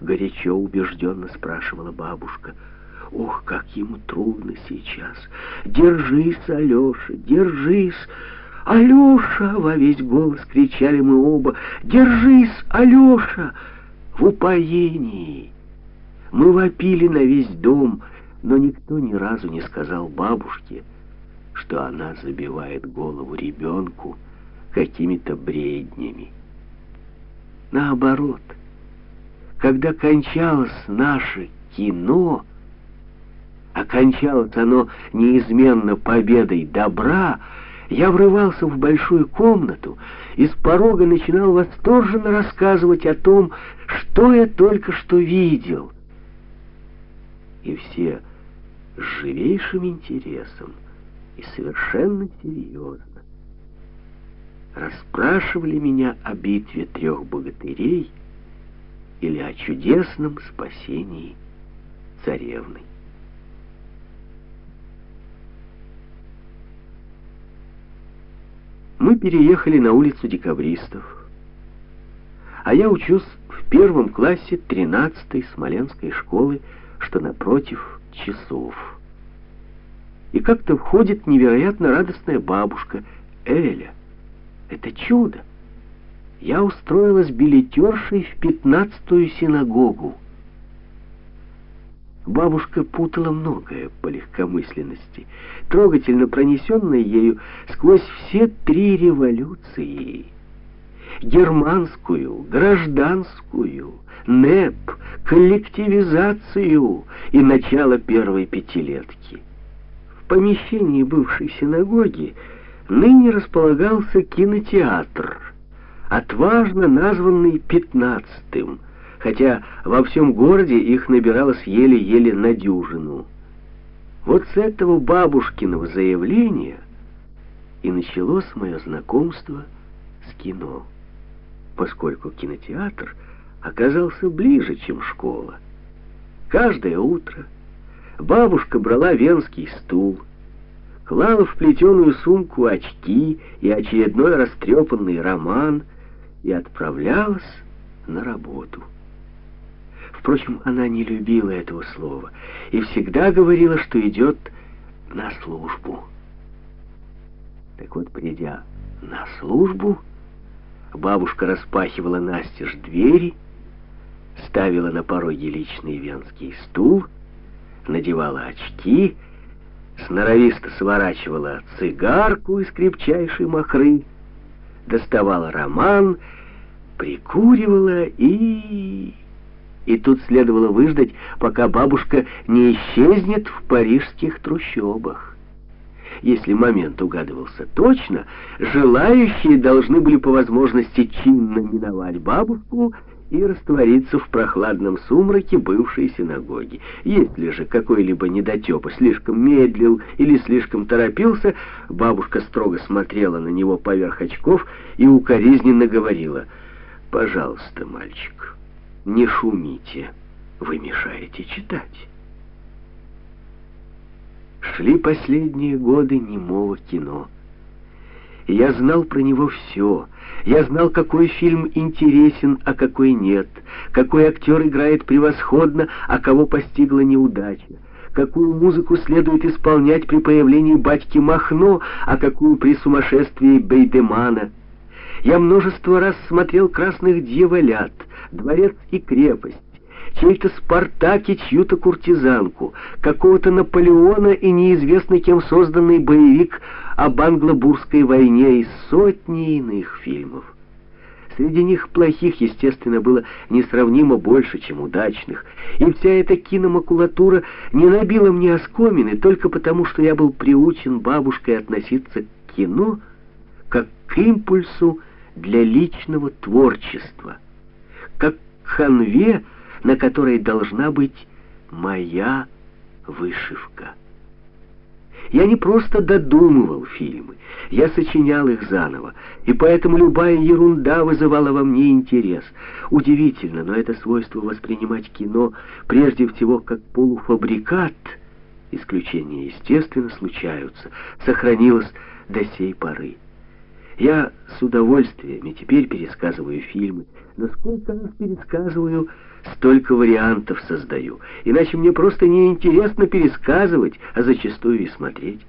горячо, убежденно спрашивала бабушка. Ох, как ему трудно сейчас. Держись, Алеша, держись. «Алеша!» — во весь голос кричали мы оба. «Держись, Алеша!» В упоении. Мы вопили на весь дом, но никто ни разу не сказал бабушке, что она забивает голову ребенку какими-то бреднями. Наоборот, когда кончалось наше кино, окончалось оно неизменно победой добра, я врывался в большую комнату и с порога начинал восторженно рассказывать о том, что я только что видел. И все с живейшим интересом и совершенно серьезно расспрашивали меня о битве трех богатырей или о чудесном спасении царевны. Мы переехали на улицу декабристов, а я учусь в первом классе 13-й Смоленской школы, что напротив часов. И как-то входит невероятно радостная бабушка Эля. Это чудо! Я устроилась билетершей в пятнадцатую синагогу. Бабушка путала многое по легкомысленности, трогательно пронесенной ею сквозь все три революции. Германскую, гражданскую, НЭП, коллективизацию и начало первой пятилетки. В помещении бывшей синагоги ныне располагался кинотеатр, отважно названный «пятнадцатым», хотя во всем городе их набиралось еле-еле на дюжину. Вот с этого бабушкиного заявления и началось мое знакомство с кино, поскольку кинотеатр оказался ближе, чем школа. Каждое утро бабушка брала венский стул, клала в плетеную сумку очки и очередной растрепанный роман и отправлялась на работу. Впрочем, она не любила этого слова и всегда говорила, что идет на службу. Так вот, придя на службу, бабушка распахивала настежь двери, ставила на пороге личный венский стул, надевала очки, сноровисто сворачивала цигарку из крепчайшей махры, доставала роман, прикуривала и и тут следовало выждать, пока бабушка не исчезнет в парижских трущобах. Если момент угадывался точно, желающие должны были по возможности чинно миновать бабушку и раствориться в прохладном сумраке бывшей синагоги. Если же какой-либо недотепа слишком медлил или слишком торопился, бабушка строго смотрела на него поверх очков и укоризненно говорила «Пожалуйста, мальчик» не шумите, вы мешаете читать. Шли последние годы немого кино. Я знал про него все. Я знал, какой фильм интересен, а какой нет, какой актер играет превосходно, а кого постигла неудача, какую музыку следует исполнять при появлении батьки Махно, а какую при сумасшествии Бейдемана. Я множество раз смотрел «Красных дьяволят», «Дворец и крепость», чей-то Спартак чью-то куртизанку, какого-то Наполеона и неизвестно кем созданный боевик об англо-бурской войне и сотни иных фильмов. Среди них плохих, естественно, было несравнимо больше, чем удачных, и вся эта киномакулатура не набила мне оскомины только потому, что я был приучен бабушкой относиться к кино как к импульсу для личного творчества, как ханве, на которой должна быть моя вышивка. Я не просто додумывал фильмы, я сочинял их заново, и поэтому любая ерунда вызывала во мне интерес. Удивительно, но это свойство воспринимать кино прежде всего как полуфабрикат, исключения, естественно, случаются, сохранилось до сей поры. Я с удовольствием и теперь пересказываю фильмы, но сколько раз пересказываю, столько вариантов создаю. Иначе мне просто неинтересно пересказывать, а зачастую и смотреть.